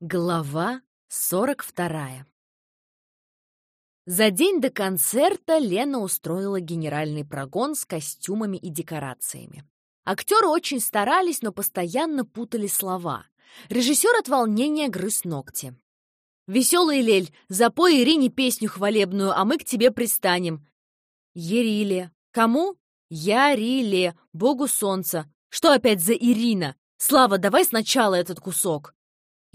Глава 42 За день до концерта Лена устроила генеральный прогон с костюмами и декорациями. Актеры очень старались, но постоянно путали слова. Режиссер от волнения грыз ногти. «Веселый Лель, запой Ирине песню хвалебную, а мы к тебе пристанем». «Ериле». «Кому?» «Я-ри-ле, богу солнца». «Что опять за Ирина? Слава, давай сначала этот кусок».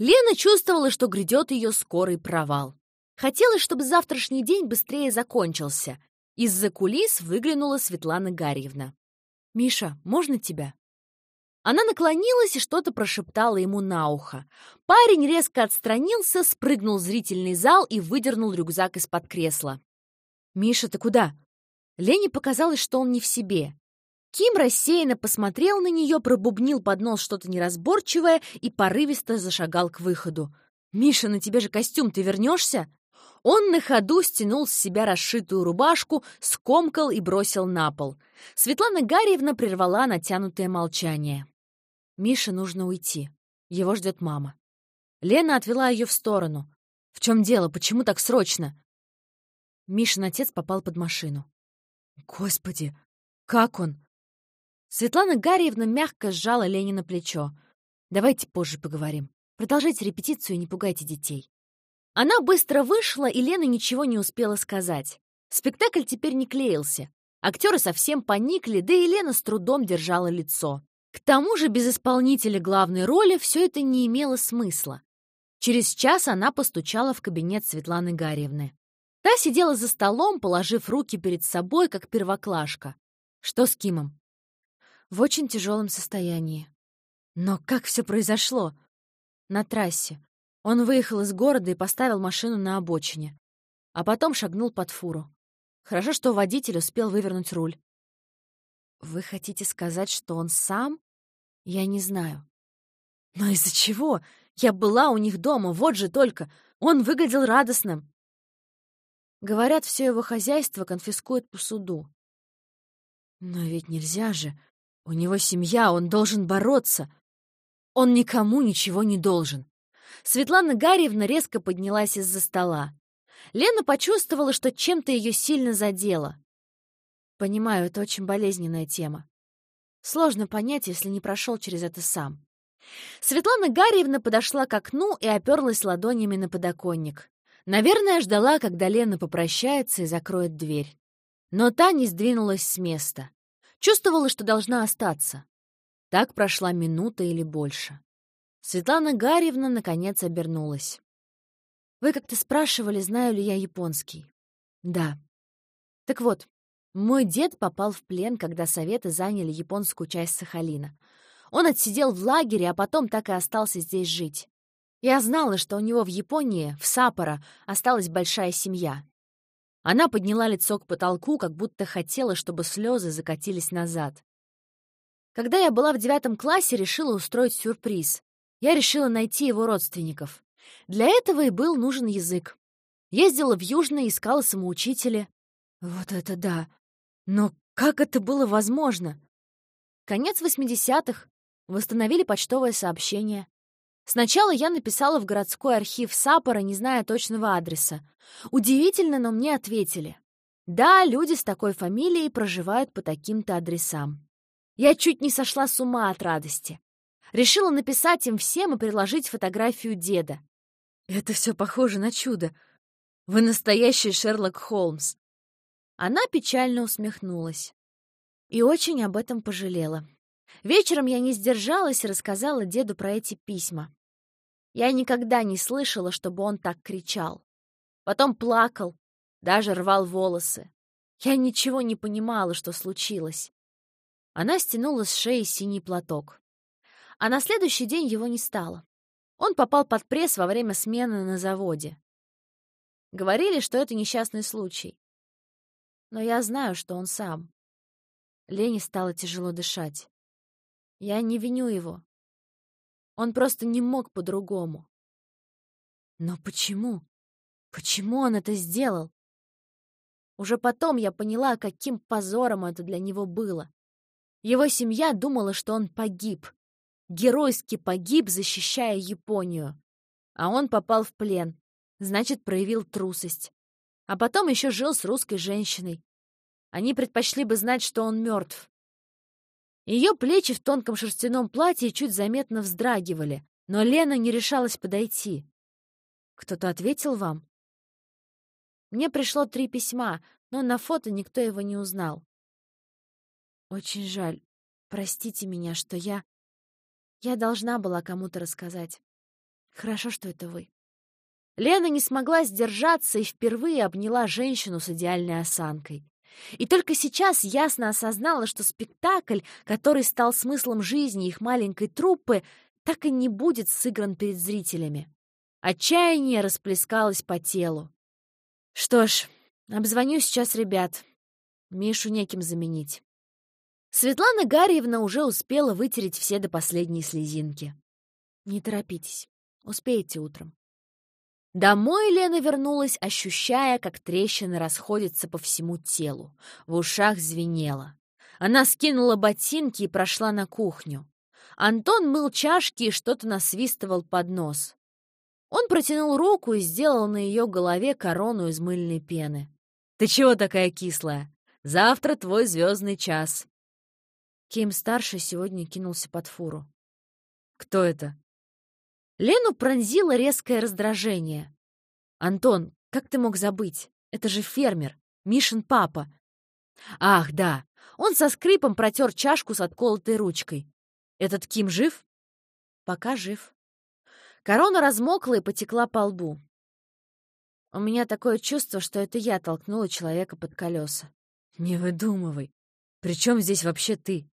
Лена чувствовала, что грядет ее скорый провал. Хотелось, чтобы завтрашний день быстрее закончился. Из-за кулис выглянула Светлана Гарьевна. «Миша, можно тебя?» Она наклонилась и что-то прошептала ему на ухо. Парень резко отстранился, спрыгнул в зрительный зал и выдернул рюкзак из-под кресла. «Миша, ты куда?» Лене показалось, что он не в себе. Ким рассеянно посмотрел на нее, пробубнил под нос что-то неразборчивое и порывисто зашагал к выходу. «Миша, на тебе же костюм, ты вернешься?» Он на ходу стянул с себя расшитую рубашку, скомкал и бросил на пол. Светлана Гарьевна прервала натянутое молчание. «Мише нужно уйти. Его ждет мама». Лена отвела ее в сторону. «В чем дело? Почему так срочно?» Мишин отец попал под машину. «Господи, как он?» Светлана Гарьевна мягко сжала Ленина плечо. «Давайте позже поговорим. Продолжайте репетицию и не пугайте детей». Она быстро вышла, и Лена ничего не успела сказать. Спектакль теперь не клеился. Актеры совсем поникли, да и Лена с трудом держала лицо. К тому же без исполнителя главной роли все это не имело смысла. Через час она постучала в кабинет Светланы Гарьевны. Та сидела за столом, положив руки перед собой, как первоклашка. «Что с Кимом?» В очень тяжелом состоянии. Но как все произошло? На трассе. Он выехал из города и поставил машину на обочине. А потом шагнул под фуру. Хорошо, что водитель успел вывернуть руль. Вы хотите сказать, что он сам? Я не знаю. Но из-за чего? Я была у них дома, вот же только. Он выглядел радостным. Говорят, все его хозяйство конфискуют по суду. Но ведь нельзя же. У него семья, он должен бороться. Он никому ничего не должен. Светлана Гарьевна резко поднялась из-за стола. Лена почувствовала, что чем-то ее сильно задело. Понимаю, это очень болезненная тема. Сложно понять, если не прошел через это сам. Светлана Гарьевна подошла к окну и оперлась ладонями на подоконник. Наверное, ждала, когда Лена попрощается и закроет дверь. Но та не сдвинулась с места. Чувствовала, что должна остаться. Так прошла минута или больше. Светлана Гарьевна наконец обернулась. «Вы как-то спрашивали, знаю ли я японский?» «Да». «Так вот, мой дед попал в плен, когда Советы заняли японскую часть Сахалина. Он отсидел в лагере, а потом так и остался здесь жить. Я знала, что у него в Японии, в Саппоро, осталась большая семья. Она подняла лицо к потолку, как будто хотела, чтобы слезы закатились назад. Когда я была в девятом классе, решила устроить сюрприз. Я решила найти его родственников. Для этого и был нужен язык. Ездила в Южное, искала самоучителя. Вот это да! Но как это было возможно? Конец восьмидесятых. Восстановили почтовое сообщение. Сначала я написала в городской архив Сапора, не зная точного адреса. Удивительно, но мне ответили. Да, люди с такой фамилией проживают по таким-то адресам. Я чуть не сошла с ума от радости. Решила написать им всем и приложить фотографию деда. Это все похоже на чудо. Вы настоящий Шерлок Холмс. Она печально усмехнулась. И очень об этом пожалела. Вечером я не сдержалась и рассказала деду про эти письма. Я никогда не слышала, чтобы он так кричал. Потом плакал, даже рвал волосы. Я ничего не понимала, что случилось. Она стянула с шеи синий платок. А на следующий день его не стало. Он попал под пресс во время смены на заводе. Говорили, что это несчастный случай. Но я знаю, что он сам. Лене стало тяжело дышать. Я не виню его. Он просто не мог по-другому. Но почему? Почему он это сделал? Уже потом я поняла, каким позором это для него было. Его семья думала, что он погиб. Геройски погиб, защищая Японию. А он попал в плен. Значит, проявил трусость. А потом еще жил с русской женщиной. Они предпочли бы знать, что он мертв. Ее плечи в тонком шерстяном платье чуть заметно вздрагивали, но Лена не решалась подойти. «Кто-то ответил вам?» Мне пришло три письма, но на фото никто его не узнал. Очень жаль. Простите меня, что я... Я должна была кому-то рассказать. Хорошо, что это вы. Лена не смогла сдержаться и впервые обняла женщину с идеальной осанкой. И только сейчас ясно осознала, что спектакль, который стал смыслом жизни их маленькой труппы, так и не будет сыгран перед зрителями. Отчаяние расплескалось по телу. Что ж, обзвоню сейчас ребят. Мишу неким заменить. Светлана Гарьевна уже успела вытереть все до последней слезинки. Не торопитесь, успеете утром. Домой Лена вернулась, ощущая, как трещины расходятся по всему телу. В ушах звенело. Она скинула ботинки и прошла на кухню. Антон мыл чашки и что-то насвистывал под нос. Он протянул руку и сделал на ее голове корону из мыльной пены. «Ты чего такая кислая? Завтра твой звездный час». Ким-старший сегодня кинулся под фуру. «Кто это?» Лену пронзило резкое раздражение. «Антон, как ты мог забыть? Это же фермер, Мишин папа». «Ах, да, он со скрипом протер чашку с отколотой ручкой. Этот Ким жив?» «Пока жив». Корона размокла и потекла по лбу. У меня такое чувство, что это я толкнула человека под колеса. Не выдумывай. При чем здесь вообще ты?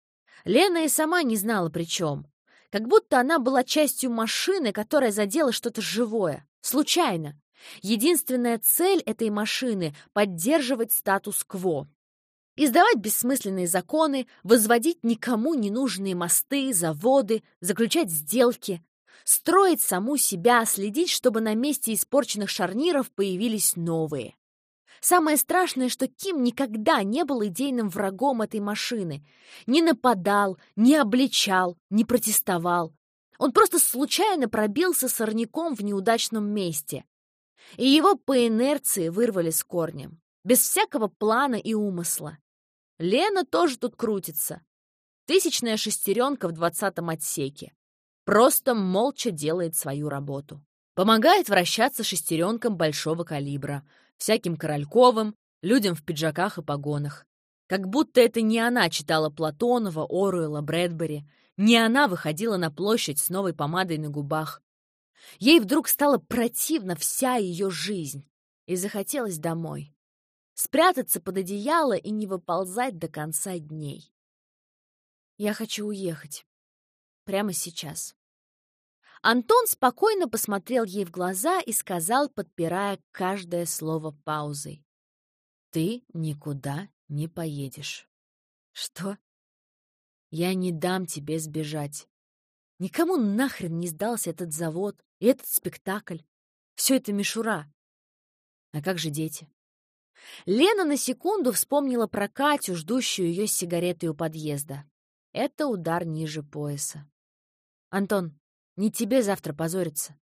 Лена и сама не знала при чем как будто она была частью машины, которая задела что-то живое, случайно. Единственная цель этой машины — поддерживать статус-кво. Издавать бессмысленные законы, возводить никому не нужные мосты, заводы, заключать сделки, строить саму себя, следить, чтобы на месте испорченных шарниров появились новые. Самое страшное, что Ким никогда не был идейным врагом этой машины. Не нападал, не обличал, не протестовал. Он просто случайно пробился сорняком в неудачном месте. И его по инерции вырвали с корнем. Без всякого плана и умысла. Лена тоже тут крутится. Тысячная шестеренка в двадцатом отсеке. Просто молча делает свою работу. Помогает вращаться шестеренкам большого калибра — всяким Корольковым, людям в пиджаках и погонах. Как будто это не она читала Платонова, Оруэлла, Брэдбери, не она выходила на площадь с новой помадой на губах. Ей вдруг стало противна вся ее жизнь, и захотелось домой. Спрятаться под одеяло и не выползать до конца дней. Я хочу уехать. Прямо сейчас. Антон спокойно посмотрел ей в глаза и сказал, подпирая каждое слово паузой. «Ты никуда не поедешь». «Что?» «Я не дам тебе сбежать. Никому нахрен не сдался этот завод и этот спектакль. Все это мишура. А как же дети?» Лена на секунду вспомнила про Катю, ждущую ее с сигаретой у подъезда. Это удар ниже пояса. «Антон, не тебе завтра позориться.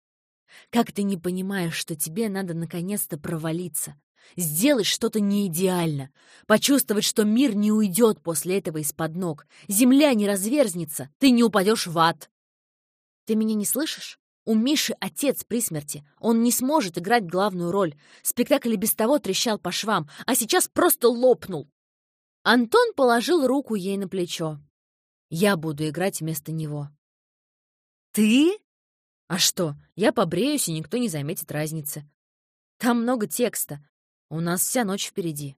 Как ты не понимаешь, что тебе надо наконец-то провалиться? Сделать что-то не идеально. Почувствовать, что мир не уйдет после этого из-под ног. Земля не разверзнется. Ты не упадешь в ад. Ты меня не слышишь? У Миши отец при смерти. Он не сможет играть главную роль. Спектакль и без того трещал по швам, а сейчас просто лопнул. Антон положил руку ей на плечо. Я буду играть вместо него. «Ты?» «А что, я побреюсь, и никто не заметит разницы. Там много текста. У нас вся ночь впереди».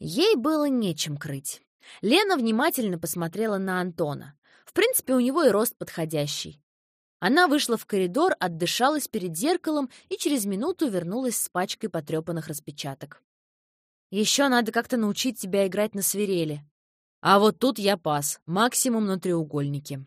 Ей было нечем крыть. Лена внимательно посмотрела на Антона. В принципе, у него и рост подходящий. Она вышла в коридор, отдышалась перед зеркалом и через минуту вернулась с пачкой потрепанных распечаток. «Еще надо как-то научить тебя играть на свирели. А вот тут я пас, максимум на треугольнике.